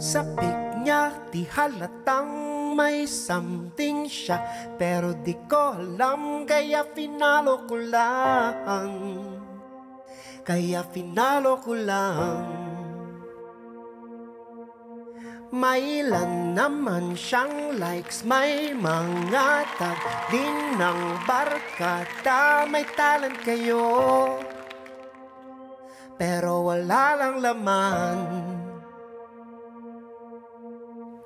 Sa pic niya, di halatang may something siya. Pero di ko alam, kaya finalo ko lang. Kaya finalo ko lang. May ilan naman siyang likes May mga tag din ng barkada. May talent kayo Pero wala lang laman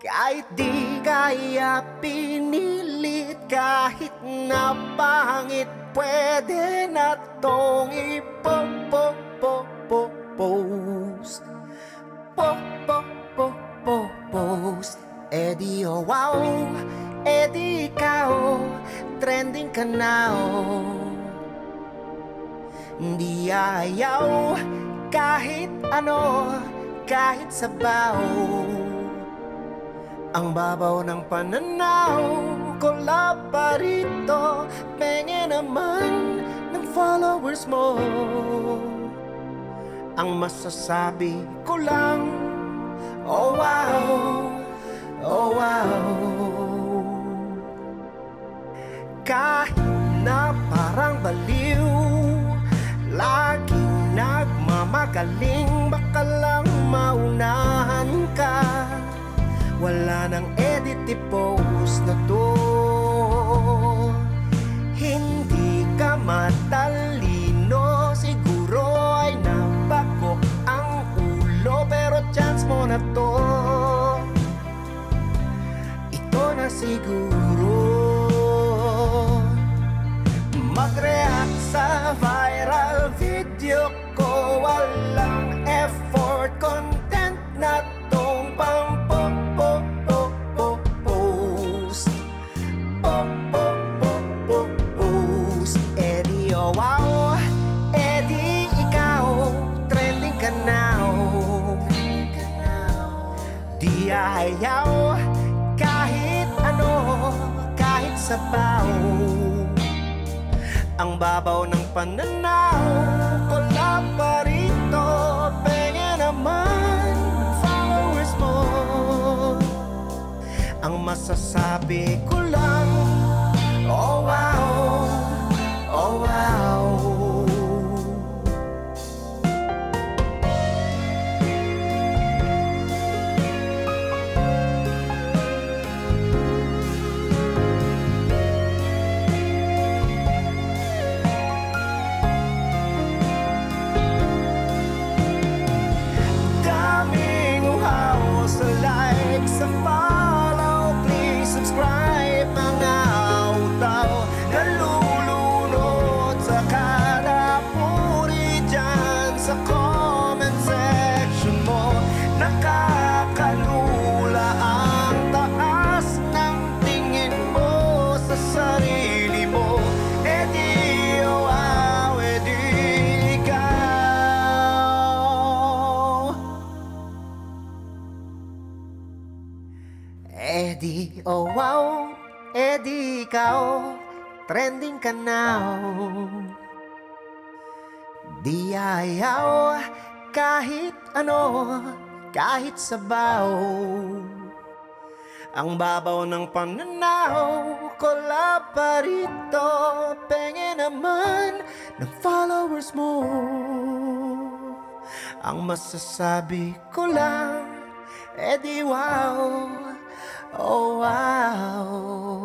kahit di kaya pinilit Kahit na pangit Pwede na tong ipo-po-po-po-post. Po-po-po-po-post Eh di oh wow. Eh di ikaw Trending ka na oh Di ayaw Kahit ano Kahit sabaw ang babaw ng pananaw ko pa rito. Penge naman ng followers mo. Ang masasabi ko lang Oh wow, oh wow. Kahit na parang baliw Laging nagmamagaling na to. Ito na siguro. Mag-react ayaw Kahit ano Kahit sabaw. Ang babaw ng pananaw Wala pa rito. Penge naman Followers mo. Ang masasabi ko Sa comment section mo. Nakakalula ang taas ng tingin mo Sa sarili mo. E di oh wow, e wow, Eddie, ikaw, trending ka now Di ayaw, kahit ano, kahit sabaw. Ang babaw ng pananaw ko pa rito. Penge naman ng followers mo. Ang masasabi ko lang, eh di wow Oh wow